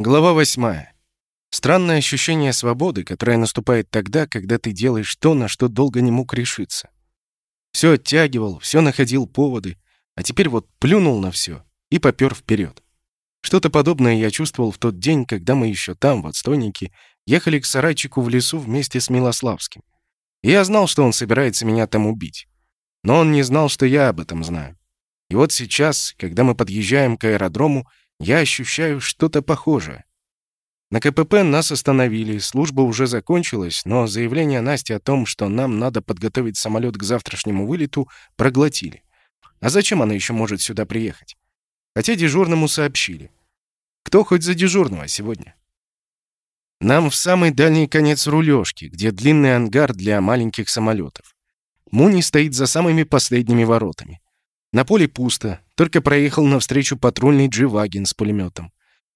Глава восьмая. Странное ощущение свободы, которое наступает тогда, когда ты делаешь то, на что долго не мог решиться. Все оттягивал, все находил поводы, а теперь вот плюнул на все и попер вперед. Что-то подобное я чувствовал в тот день, когда мы еще там, в отстойнике, ехали к сарайчику в лесу вместе с Милославским. И я знал, что он собирается меня там убить. Но он не знал, что я об этом знаю. И вот сейчас, когда мы подъезжаем к аэродрому, я ощущаю что-то похожее. На КПП нас остановили, служба уже закончилась, но заявление Насти о том, что нам надо подготовить самолет к завтрашнему вылету, проглотили. А зачем она еще может сюда приехать? Хотя дежурному сообщили. Кто хоть за дежурного сегодня? Нам в самый дальний конец рулежки, где длинный ангар для маленьких самолетов. Муни стоит за самыми последними воротами. На поле пусто, только проехал навстречу патрульный дживаген с пулеметом.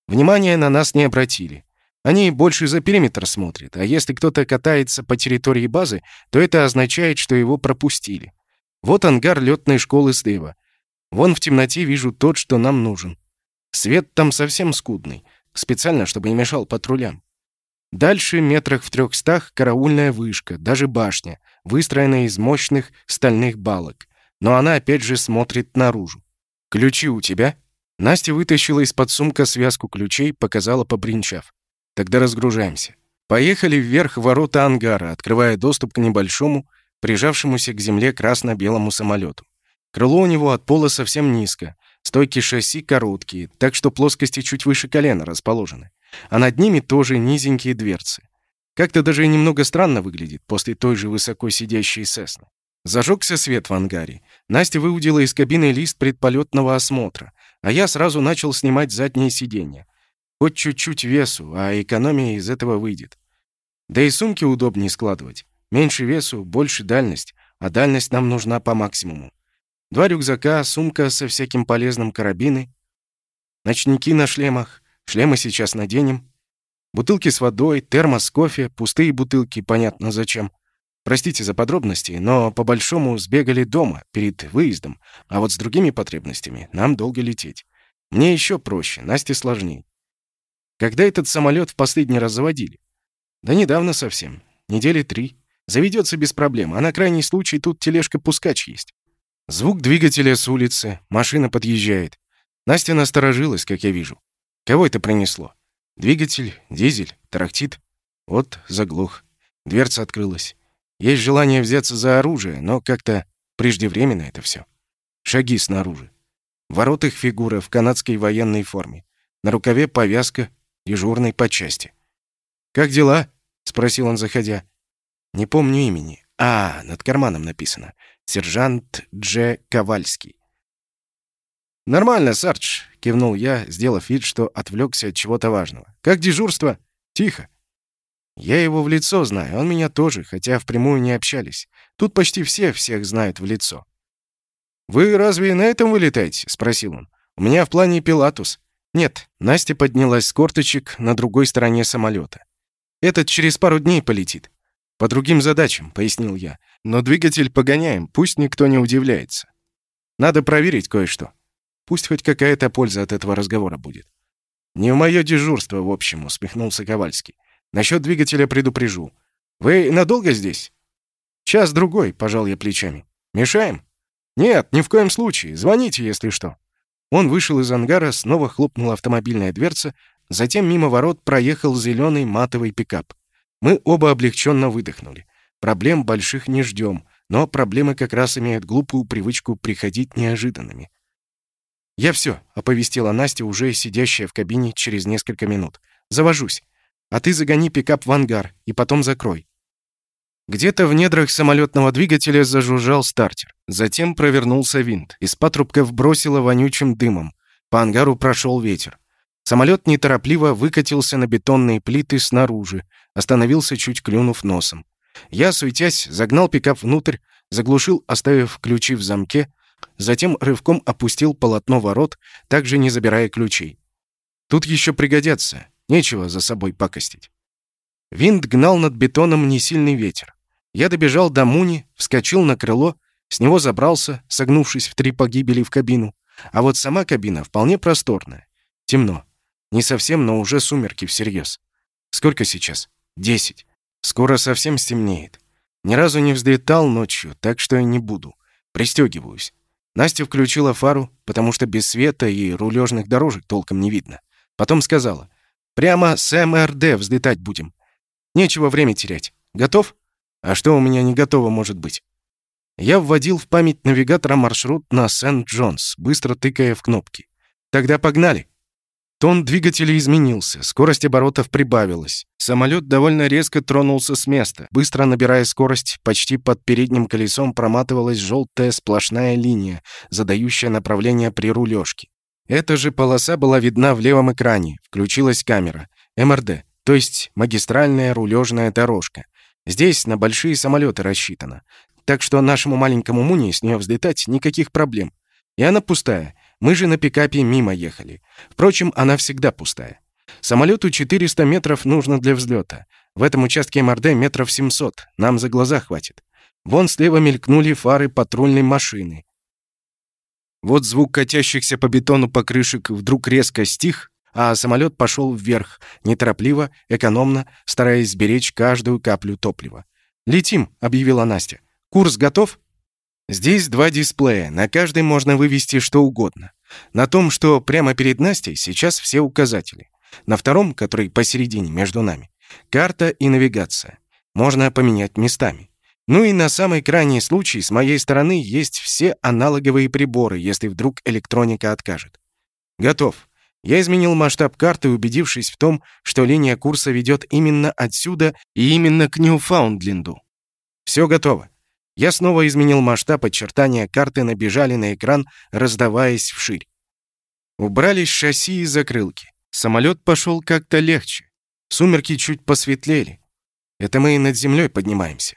Внимания на нас не обратили. Они больше за периметр смотрят, а если кто-то катается по территории базы, то это означает, что его пропустили. Вот ангар летной школы слева. Вон в темноте вижу тот, что нам нужен. Свет там совсем скудный, специально, чтобы не мешал патрулям. Дальше, метрах в трехстах, караульная вышка, даже башня, выстроенная из мощных стальных балок но она опять же смотрит наружу. «Ключи у тебя?» Настя вытащила из-под сумка связку ключей, показала, побринчав. «Тогда разгружаемся». Поехали вверх ворота ангара, открывая доступ к небольшому, прижавшемуся к земле красно-белому самолету. Крыло у него от пола совсем низко, стойки шасси короткие, так что плоскости чуть выше колена расположены. А над ними тоже низенькие дверцы. Как-то даже немного странно выглядит после той же высоко сидящей Сесны. Зажегся свет в ангаре. Настя выудила из кабины лист предполетного осмотра, а я сразу начал снимать задние сиденья. Хоть чуть-чуть весу, а экономия из этого выйдет. Да и сумки удобнее складывать. Меньше весу, больше дальность, а дальность нам нужна по максимуму. Два рюкзака, сумка со всяким полезным карабины, ночники на шлемах, шлемы сейчас наденем, бутылки с водой, термос, кофе, пустые бутылки, понятно зачем, Простите за подробности, но по-большому сбегали дома, перед выездом, а вот с другими потребностями нам долго лететь. Мне еще проще, Насте сложнее. Когда этот самолет в последний раз заводили? Да недавно совсем. Недели три. Заведется без проблем, а на крайний случай тут тележка-пускач есть. Звук двигателя с улицы, машина подъезжает. Настя насторожилась, как я вижу. Кого это принесло? Двигатель, дизель, тарахтит. Вот заглох. Дверца открылась. Есть желание взяться за оружие, но как-то преждевременно это все. Шаги снаружи. Ворот их фигура в канадской военной форме. На рукаве повязка, дежурной по части. «Как дела?» — спросил он, заходя. «Не помню имени. А, над карманом написано. Сержант Дж. Ковальский». «Нормально, Сардж», — кивнул я, сделав вид, что отвлекся от чего-то важного. «Как дежурство?» «Тихо. Я его в лицо знаю, он меня тоже, хотя впрямую не общались. Тут почти все всех знают в лицо. «Вы разве на этом вылетаете?» — спросил он. «У меня в плане Пилатус». «Нет». Настя поднялась с корточек на другой стороне самолета. «Этот через пару дней полетит». «По другим задачам», — пояснил я. «Но двигатель погоняем, пусть никто не удивляется. Надо проверить кое-что. Пусть хоть какая-то польза от этого разговора будет». «Не в мое дежурство, в общем», — усмехнулся Ковальский. Насчет двигателя предупрежу. Вы надолго здесь? Час-другой, пожал я плечами. Мешаем? Нет, ни в коем случае. Звоните, если что. Он вышел из ангара, снова хлопнула автомобильная дверца, затем мимо ворот проехал зеленый матовый пикап. Мы оба облегченно выдохнули. Проблем больших не ждем, но проблемы как раз имеют глупую привычку приходить неожиданными. «Я все», — оповестила Настя, уже сидящая в кабине через несколько минут. «Завожусь. А ты загони пикап в ангар и потом закрой. Где-то в недрах самолетного двигателя зажужжал стартер. Затем провернулся винт. Из патрубков бросило вонючим дымом. По ангару прошел ветер. Самолет неторопливо выкатился на бетонные плиты снаружи, остановился, чуть клюнув носом. Я, суетясь, загнал пикап внутрь, заглушил, оставив ключи в замке, затем рывком опустил полотно ворот, также не забирая ключей. Тут еще пригодятся. Нечего за собой пакостить. Винт гнал над бетоном несильный ветер. Я добежал до Муни, вскочил на крыло, с него забрался, согнувшись в три погибели в кабину. А вот сама кабина вполне просторная. Темно. Не совсем, но уже сумерки всерьез. Сколько сейчас? Десять. Скоро совсем стемнеет. Ни разу не взлетал ночью, так что я не буду. Пристегиваюсь. Настя включила фару, потому что без света и рулежных дорожек толком не видно. Потом сказала, «Прямо с МРД взлетать будем. Нечего время терять. Готов?» «А что у меня не готово может быть?» Я вводил в память навигатора маршрут на Сент-Джонс, быстро тыкая в кнопки. «Тогда погнали!» Тон двигателя изменился, скорость оборотов прибавилась. Самолет довольно резко тронулся с места. Быстро набирая скорость, почти под передним колесом проматывалась желтая сплошная линия, задающая направление при рулежке. Эта же полоса была видна в левом экране. Включилась камера. МРД, то есть магистральная рулежная дорожка. Здесь на большие самолеты рассчитано. Так что нашему маленькому Муни с нее взлетать никаких проблем. И она пустая. Мы же на пикапе мимо ехали. Впрочем, она всегда пустая. Самолету 400 метров нужно для взлета. В этом участке МРД метров 700. Нам за глаза хватит. Вон слева мелькнули фары патрульной машины. Вот звук катящихся по бетону покрышек вдруг резко стих, а самолет пошел вверх, неторопливо, экономно, стараясь сберечь каждую каплю топлива. «Летим», — объявила Настя. «Курс готов?» Здесь два дисплея, на каждый можно вывести что угодно. На том, что прямо перед Настей, сейчас все указатели. На втором, который посередине между нами, карта и навигация. Можно поменять местами. Ну и на самый крайний случай с моей стороны есть все аналоговые приборы, если вдруг электроника откажет. Готов. Я изменил масштаб карты, убедившись в том, что линия курса ведет именно отсюда и именно к Ньюфаундленду. Все готово. Я снова изменил масштаб, очертания карты набежали на экран, раздаваясь вширь. Убрались шасси и закрылки. Самолет пошел как-то легче. Сумерки чуть посветлели. Это мы над землей поднимаемся.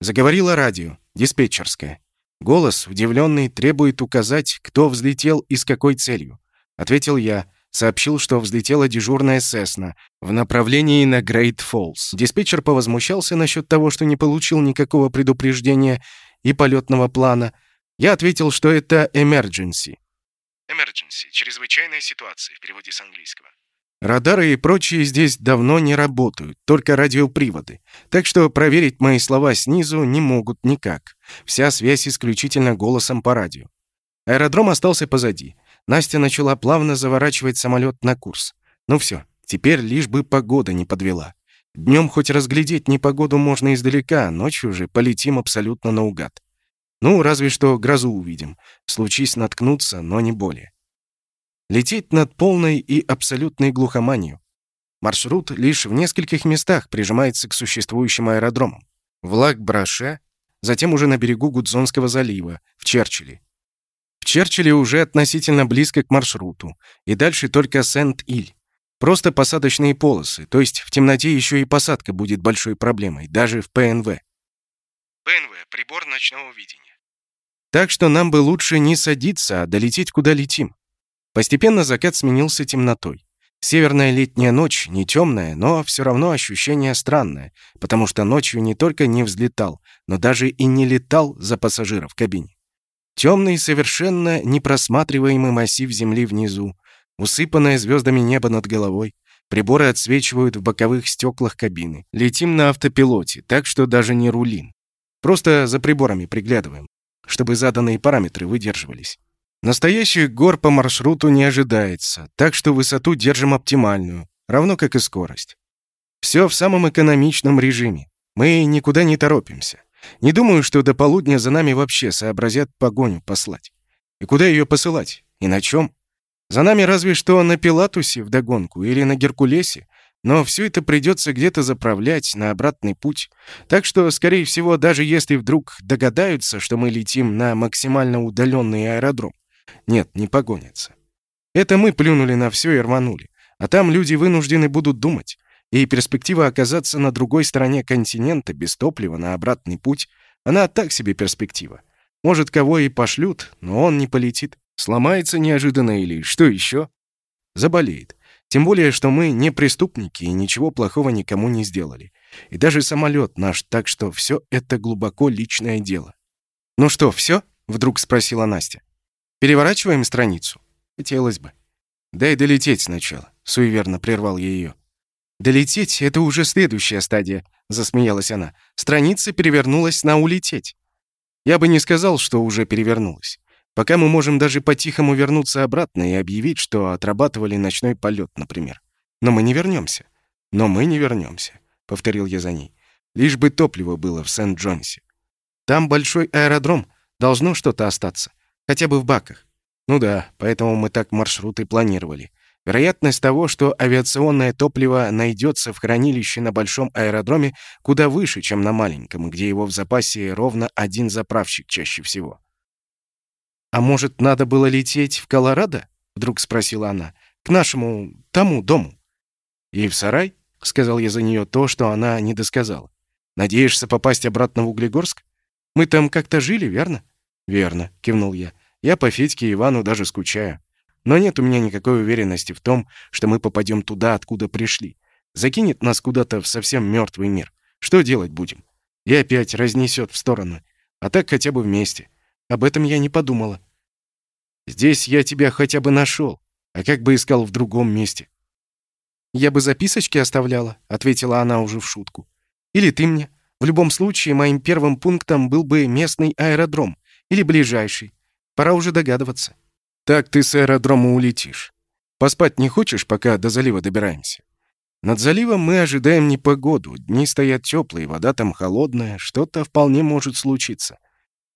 Заговорило радио, диспетчерское. Голос, удивленный, требует указать, кто взлетел и с какой целью. Ответил я, сообщил, что взлетела дежурная Сесна в направлении на Грейт Фоллс. Диспетчер повозмущался насчет того, что не получил никакого предупреждения и полетного плана. Я ответил, что это emergency. Emergency — чрезвычайная ситуация в переводе с английского. Радары и прочие здесь давно не работают, только радиоприводы. Так что проверить мои слова снизу не могут никак. Вся связь исключительно голосом по радио. Аэродром остался позади. Настя начала плавно заворачивать самолет на курс. Ну все, теперь лишь бы погода не подвела. Днем хоть разглядеть непогоду можно издалека, ночью же полетим абсолютно наугад. Ну, разве что грозу увидим. Случись наткнуться, но не более. Лететь над полной и абсолютной глухоманью. Маршрут лишь в нескольких местах прижимается к существующим аэродромам. В Лак-Браше, затем уже на берегу Гудзонского залива, в Черчилле. В Черчилле уже относительно близко к маршруту, и дальше только Сент-Иль. Просто посадочные полосы, то есть в темноте еще и посадка будет большой проблемой, даже в ПНВ. ПНВ — прибор ночного видения. Так что нам бы лучше не садиться, а долететь куда летим. Постепенно закат сменился темнотой. Северная летняя ночь не темная, но все равно ощущение странное, потому что ночью не только не взлетал, но даже и не летал за пассажира в кабине. Темный, совершенно непросматриваемый массив земли внизу, усыпанное звездами небо над головой. Приборы отсвечивают в боковых стеклах кабины. Летим на автопилоте, так что даже не рулим. Просто за приборами приглядываем, чтобы заданные параметры выдерживались. Настоящих гор по маршруту не ожидается, так что высоту держим оптимальную, равно как и скорость. Все в самом экономичном режиме. Мы никуда не торопимся. Не думаю, что до полудня за нами вообще сообразят погоню послать. И куда ее посылать? И на чем? За нами разве что на Пилатусе вдогонку или на Геркулесе, но все это придется где-то заправлять на обратный путь. Так что, скорее всего, даже если вдруг догадаются, что мы летим на максимально удаленный аэродром, нет, не погонятся. Это мы плюнули на все и рванули. А там люди вынуждены будут думать. И перспектива оказаться на другой стороне континента без топлива на обратный путь, она так себе перспектива. Может, кого и пошлют, но он не полетит. Сломается неожиданно или что еще? Заболеет. Тем более, что мы не преступники и ничего плохого никому не сделали. И даже самолет наш, так что все это глубоко личное дело. «Ну что, все?» — вдруг спросила Настя. «Переворачиваем страницу?» «Хотелось бы». «Дай долететь сначала. суеверно прервал я ее. «Долететь — это уже следующая стадия», — засмеялась она. «Страница перевернулась на улететь». Я бы не сказал, что уже перевернулась. Пока мы можем даже по-тихому вернуться обратно и объявить, что отрабатывали ночной полет, например. Но мы не вернемся. Но мы не вернемся, повторил я за ней. Лишь бы топливо было в Сент-Джонсе. Там большой аэродром, должно что-то остаться. Хотя бы в баках. Ну да, поэтому мы так маршруты планировали. Вероятность того, что авиационное топливо найдется в хранилище на большом аэродроме, куда выше, чем на маленьком, где его в запасе ровно один заправщик чаще всего. «А может, надо было лететь в Колорадо?» — вдруг спросила она. «К нашему... тому дому». «И в сарай?» — сказал я за нее то, что она не досказала. «Надеешься попасть обратно в Углегорск? Мы там как-то жили, верно?» «Верно», — кивнул я. «Я по Федьке и Ивану даже скучаю. Но нет у меня никакой уверенности в том, что мы попадем туда, откуда пришли. Закинет нас куда-то в совсем мертвый мир. Что делать будем? И опять разнесет в сторону. А так хотя бы вместе. Об этом я не подумала. Здесь я тебя хотя бы нашел, а как бы искал в другом месте. Я бы записочки оставляла, ответила она уже в шутку. Или ты мне. В любом случае, моим первым пунктом был бы местный аэродром или ближайший. Пора уже догадываться. Так ты с аэродрома улетишь. Поспать не хочешь, пока до залива добираемся? Над заливом мы ожидаем непогоду. Дни стоят теплые, вода там холодная. Что-то вполне может случиться.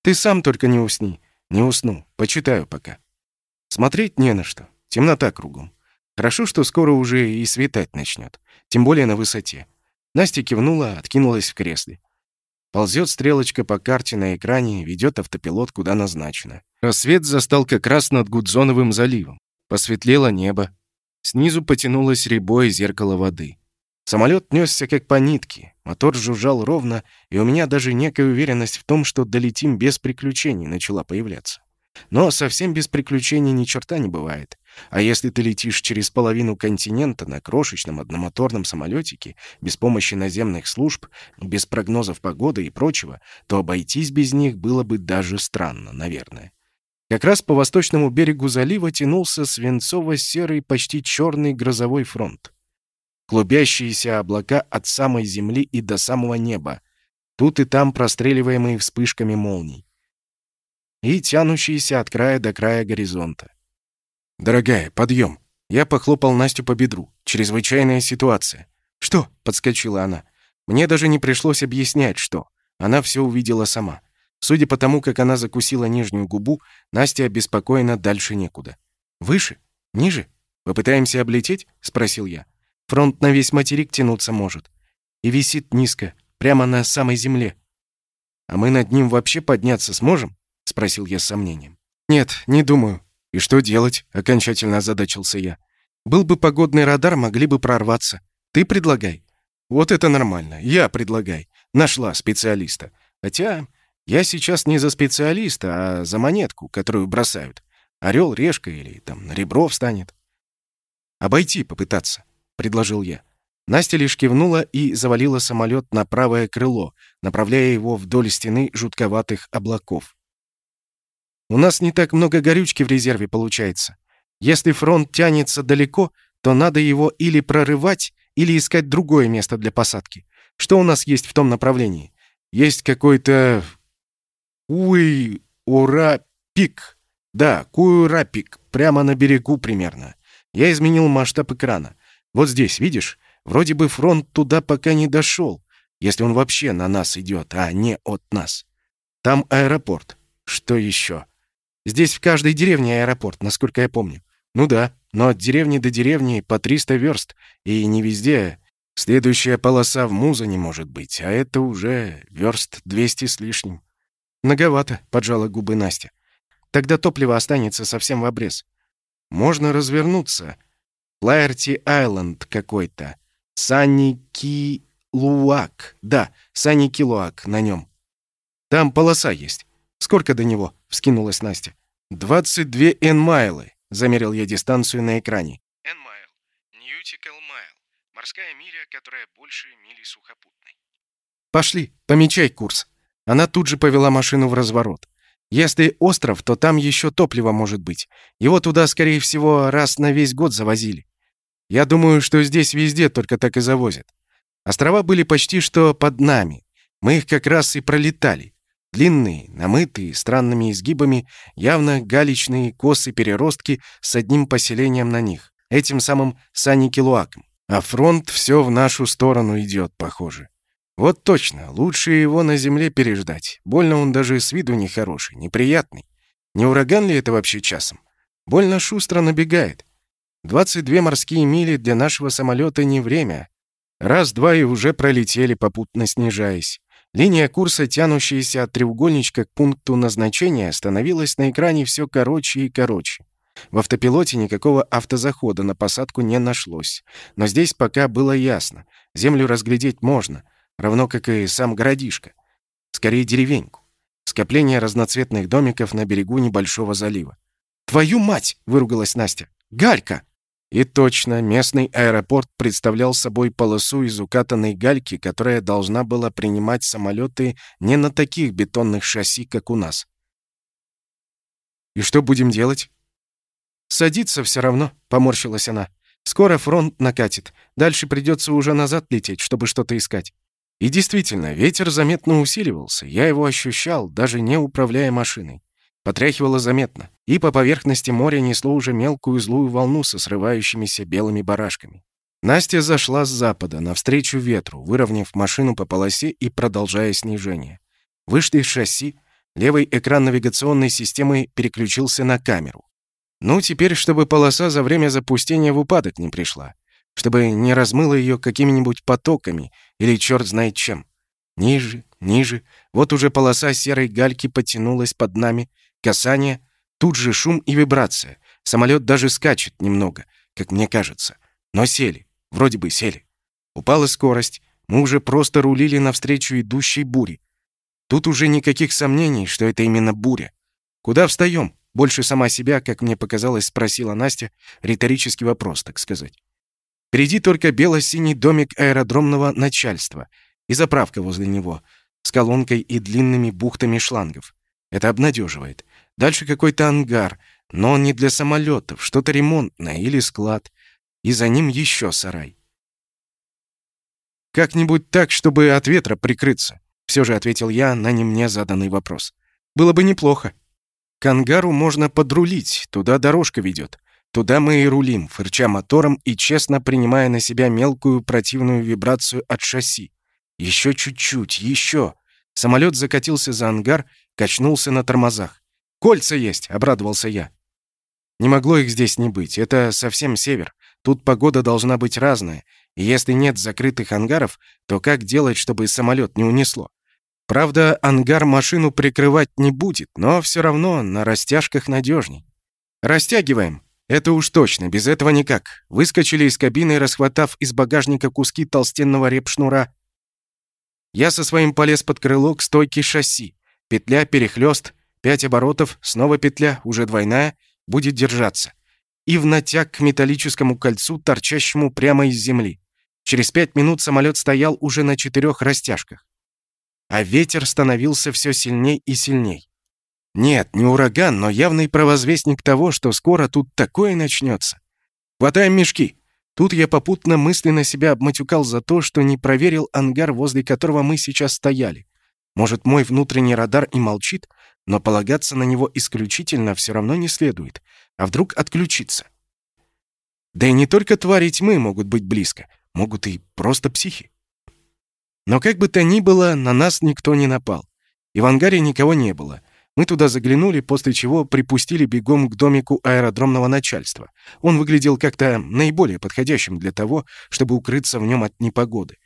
Ты сам только не усни. Не усну. Почитаю пока. Смотреть не на что. Темнота кругом. Хорошо, что скоро уже и светать начнет. Тем более на высоте. Настя кивнула, откинулась в кресле. Ползет стрелочка по карте на экране, ведет автопилот куда назначено. Рассвет застал как раз над Гудзоновым заливом. Посветлело небо. Снизу потянулось рябое зеркало воды. Самолет несся как по нитке, мотор жужжал ровно, и у меня даже некая уверенность в том, что долетим без приключений, начала появляться. Но совсем без приключений ни черта не бывает. А если ты летишь через половину континента на крошечном одномоторном самолетике, без помощи наземных служб, без прогнозов погоды и прочего, то обойтись без них было бы даже странно, наверное. Как раз по восточному берегу залива тянулся свинцово-серый, почти черный грозовой фронт. Клубящиеся облака от самой земли и до самого неба, тут и там простреливаемые вспышками молний. И тянущиеся от края до края горизонта. «Дорогая, подъем!» Я похлопал Настю по бедру. «Чрезвычайная ситуация». «Что?» — подскочила она. Мне даже не пришлось объяснять, что. Она все увидела сама. Судя по тому, как она закусила нижнюю губу, Настя обеспокоена дальше некуда. «Выше? Ниже? Попытаемся облететь?» — спросил я. «Фронт на весь материк тянуться может. И висит низко, прямо на самой земле. А мы над ним вообще подняться сможем?» — спросил я с сомнением. «Нет, не думаю. И что делать?» — окончательно озадачился я. «Был бы погодный радар, могли бы прорваться. Ты предлагай». «Вот это нормально. Я предлагай. Нашла специалиста. Хотя я сейчас не за специалиста, а за монетку, которую бросают. Орел, решка или там на ребро встанет. «Обойти попытаться», — предложил я. Настя лишь кивнула и завалила самолет на правое крыло, направляя его вдоль стены жутковатых облаков. «У нас не так много горючки в резерве получается. Если фронт тянется далеко, то надо его или прорывать, или искать другое место для посадки. Что у нас есть в том направлении? Есть какой-то Уй, ура, пик. Да, Куйрапик, прямо на берегу примерно. Я изменил масштаб экрана. Вот здесь, видишь? Вроде бы фронт туда пока не дошел, если он вообще на нас идет, а не от нас. Там аэропорт. Что еще? Здесь в каждой деревне аэропорт, насколько я помню. Ну да, но от деревни до деревни по 300 верст, и не везде. Следующая полоса в Музане может быть, а это уже верст 200 с лишним. «Многовато», — поджала губы Настя. «Тогда топливо останется совсем в обрез. Можно развернуться. Лаерти-Айленд какой-то. Санни-Ки-Луак. Да, Санни-Килуак на нем. Там полоса есть. Сколько до него?» — вскинулась Настя. «Двадцать две энмайлы», — замерил я дистанцию на экране. Ньютикал майл. Морская миля, которая больше мили сухопутной. «Пошли, помечай курс». Она тут же повела машину в разворот. Если остров, то там еще топливо может быть. Его туда, скорее всего, раз на весь год завозили. Я думаю, что здесь везде только так и завозят. Острова были почти что под нами. Мы их как раз и пролетали. Длинные, намытые, странными изгибами, явно галечные косы-переростки с одним поселением на них, этим самым Саникилуаком. А фронт все в нашу сторону идет, похоже. Вот точно, лучше его на земле переждать. Больно он даже с виду нехороший, неприятный. Не ураган ли это вообще часом? Больно шустро набегает. 22 морские мили для нашего самолета не время. Раз-два и уже пролетели, попутно снижаясь. Линия курса, тянущаяся от треугольничка к пункту назначения, становилась на экране все короче и короче. В автопилоте никакого автозахода на посадку не нашлось. Но здесь пока было ясно. Землю разглядеть можно, равно как и сам городишко. Скорее, деревеньку. Скопление разноцветных домиков на берегу небольшого залива. «Твою мать!» — выругалась Настя. «Галька!» И точно, местный аэропорт представлял собой полосу из укатанной гальки, которая должна была принимать самолеты не на таких бетонных шасси, как у нас. «И что будем делать?» «Садиться все равно», — поморщилась она. «Скоро фронт накатит. Дальше придется уже назад лететь, чтобы что-то искать». И действительно, ветер заметно усиливался. Я его ощущал, даже не управляя машиной. Потряхивало заметно, и по поверхности моря несло уже мелкую злую волну со срывающимися белыми барашками. Настя зашла с запада, навстречу ветру, выровняв машину по полосе и продолжая снижение. Вышли с шасси, левый экран навигационной системы переключился на камеру. Ну, теперь, чтобы полоса за время запустения в упадок не пришла. Чтобы не размыло ее какими-нибудь потоками или черт знает чем. Ниже, ниже. Вот уже полоса серой гальки потянулась под нами. Касание. Тут же шум и вибрация. Самолет даже скачет немного, как мне кажется. Но сели. Вроде бы сели. Упала скорость. Мы уже просто рулили навстречу идущей буре. Тут уже никаких сомнений, что это именно буря. Куда встаем? Больше сама себя, как мне показалось, спросила Настя. Риторический вопрос, так сказать. Впереди только бело-синий домик аэродромного начальства и заправка возле него с колонкой и длинными бухтами шлангов. Это обнадеживает. Дальше какой-то ангар, но не для самолетов, что-то ремонтное или склад. И за ним еще сарай. «Как-нибудь так, чтобы от ветра прикрыться», — все же ответил я на не мне заданный вопрос. «Было бы неплохо». К ангару можно подрулить, туда дорожка ведет. Туда мы и рулим, фырча мотором и честно принимая на себя мелкую противную вибрацию от шасси. Еще чуть-чуть, еще. Самолет закатился за ангар, качнулся на тормозах. «Кольца есть!» — обрадовался я. Не могло их здесь не быть. Это совсем север. Тут погода должна быть разная. И если нет закрытых ангаров, то как делать, чтобы самолет не унесло? Правда, ангар машину прикрывать не будет, но все равно на растяжках надежней. Растягиваем. Это уж точно, без этого никак. Выскочили из кабины, расхватав из багажника куски толстенного репшнура. Я со своим полез под крыло к стойке шасси. Петля, перехлёст, пять оборотов, снова петля, уже двойная, будет держаться. И в натяг к металлическому кольцу, торчащему прямо из земли. Через пять минут самолет стоял уже на четырех растяжках а ветер становился все сильней и сильней. Нет, не ураган, но явный провозвестник того, что скоро тут такое начнется. Хватаем мешки. Тут я попутно мысленно себя обматюкал за то, что не проверил ангар, возле которого мы сейчас стояли. Может, мой внутренний радар и молчит, но полагаться на него исключительно все равно не следует. А вдруг отключится? Да и не только твари тьмы могут быть близко, могут и просто психи. Но как бы то ни было, на нас никто не напал. И в ангаре никого не было. Мы туда заглянули, после чего припустили бегом к домику аэродромного начальства. Он выглядел как-то наиболее подходящим для того, чтобы укрыться в нем от непогоды.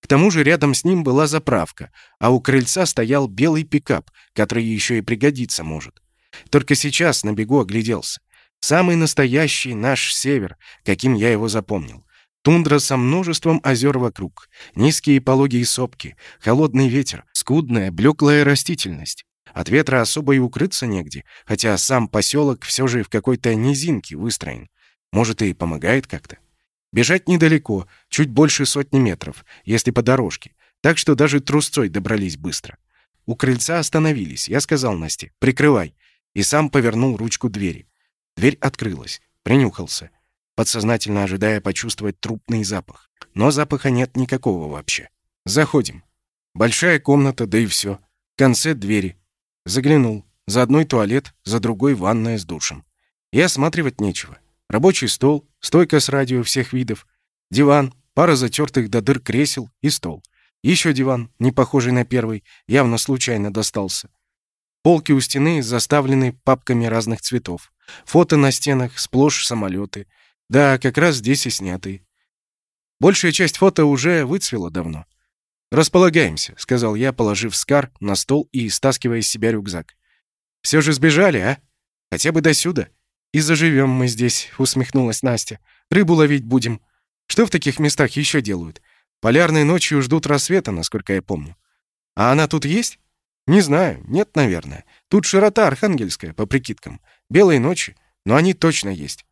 К тому же рядом с ним была заправка, а у крыльца стоял белый пикап, который еще и пригодиться может. Только сейчас на бегу огляделся. Самый настоящий наш север, каким я его запомнил. Тундра со множеством озер вокруг, низкие пологие сопки, холодный ветер, скудная, блеклая растительность. От ветра особо и укрыться негде, хотя сам поселок все же в какой-то низинке выстроен. Может, и помогает как-то. Бежать недалеко, чуть больше сотни метров, если по дорожке, так что даже трусцой добрались быстро. У крыльца остановились. Я сказал Насте «Прикрывай», и сам повернул ручку двери. Дверь открылась. Принюхался. подсознательно ожидая почувствовать трупный запах. Но запаха нет никакого вообще. Заходим. Большая комната, да и все. В конце двери. Заглянул. За одной туалет, за другой ванная с душем. И осматривать нечего. Рабочий стол, стойка с радио всех видов, диван, пара затертых до дыр кресел и стол. Еще диван, не похожий на первый, явно случайно достался. Полки у стены заставлены папками разных цветов. Фото на стенах, сплошь самолеты. Да, как раз здесь и снятые. Большая часть фото уже выцвела давно. «Располагаемся», — сказал я, положив скар на стол и стаскивая из себя рюкзак. «Все же сбежали, а? Хотя бы до сюда. И заживем мы здесь», — усмехнулась Настя. «Рыбу ловить будем. Что в таких местах еще делают? Полярной ночью ждут рассвета, насколько я помню. А она тут есть? Не знаю. Нет, наверное. Тут широта Архангельская, по прикидкам. Белые ночи. Но они точно есть.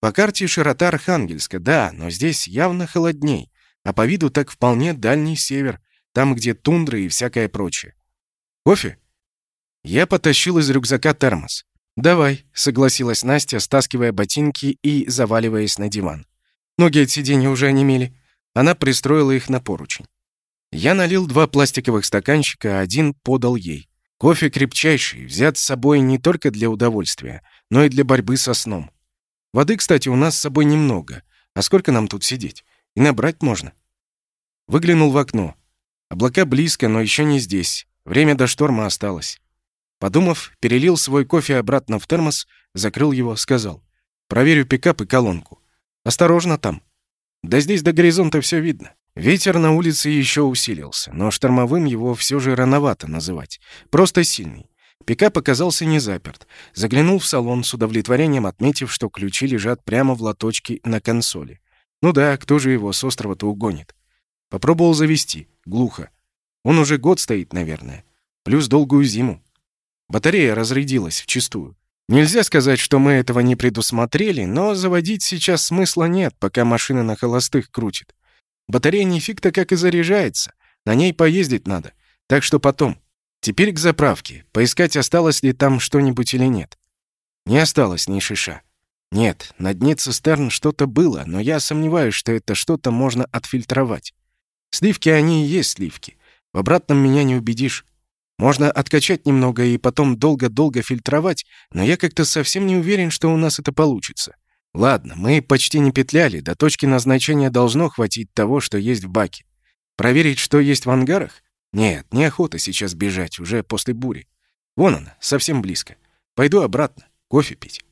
По карте широта Архангельска, да, но здесь явно холодней. А по виду так вполне дальний север, там, где тундры и всякое прочее. Кофе? Я потащил из рюкзака термос. «Давай», — согласилась Настя, стаскивая ботинки и заваливаясь на диван. Ноги от сиденья уже онемели. Она пристроила их на поручень. Я налил два пластиковых стаканчика, а один подал ей. Кофе крепчайший, взят с собой не только для удовольствия, но и для борьбы со сном. Воды, кстати, у нас с собой немного. А сколько нам тут сидеть? И набрать можно. Выглянул в окно. Облака близко, но еще не здесь. Время до шторма осталось. Подумав, перелил свой кофе обратно в термос, закрыл его, сказал. «Проверю пикап и колонку. Осторожно там. Да здесь до горизонта все видно». Ветер на улице еще усилился, но штормовым его все же рановато называть. Просто сильный. Пикап оказался не заперт. Заглянул в салон с удовлетворением, отметив, что ключи лежат прямо в лоточке на консоли. Ну да, кто же его с острова-то угонит? Попробовал завести. Глухо. Он уже год стоит, наверное. Плюс долгую зиму. Батарея разрядилась вчистую. Нельзя сказать, что мы этого не предусмотрели, но заводить сейчас смысла нет, пока машина на холостых крутит. Батарея не фиг-то как и заряжается. На ней поездить надо. Так что потом. Теперь к заправке. Поискать, осталось ли там что-нибудь или нет. Не осталось ни шиша. Нет, на дне цистерн что-то было, но я сомневаюсь, что это что-то можно отфильтровать. Сливки они и есть сливки. В обратном меня не убедишь. Можно откачать немного и потом долго-долго фильтровать, но я как-то совсем не уверен, что у нас это получится. Ладно, мы почти не петляли, до точки назначения должно хватить того, что есть в баке. Проверить, что есть в ангарах? Нет, неохота сейчас бежать, уже после бури. Вон она, совсем близко. Пойду обратно, кофе пить.